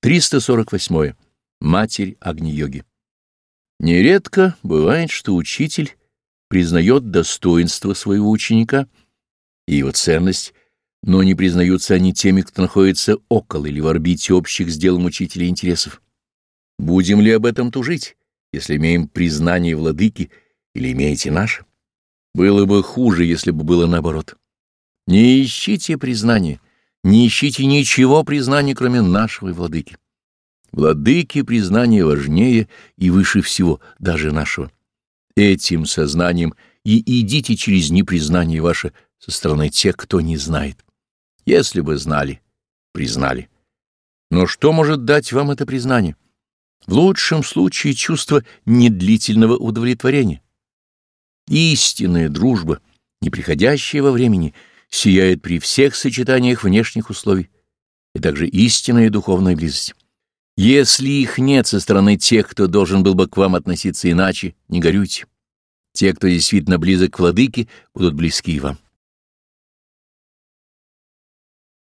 348. Матерь Агни-йоги. Нередко бывает, что учитель признает достоинство своего ученика и его ценность, но не признаются они теми, кто находится около или в орбите общих с делом учителя интересов. Будем ли об этом тужить, если имеем признание владыки или имеете наше? Было бы хуже, если бы было наоборот. Не ищите признания не ищите ничего признания, кроме нашего владыки. Владыки признания важнее и выше всего, даже нашего. Этим сознанием и идите через непризнание ваше со стороны тех, кто не знает. Если бы знали, признали. Но что может дать вам это признание? В лучшем случае чувство недлительного удовлетворения. Истинная дружба, неприходящая во времени — сияет при всех сочетаниях внешних условий, и также истинная духовная близость. Если их нет со стороны тех, кто должен был бы к вам относиться иначе, не горюйте. Те, кто действительно близок к владыке, будут близки и вам.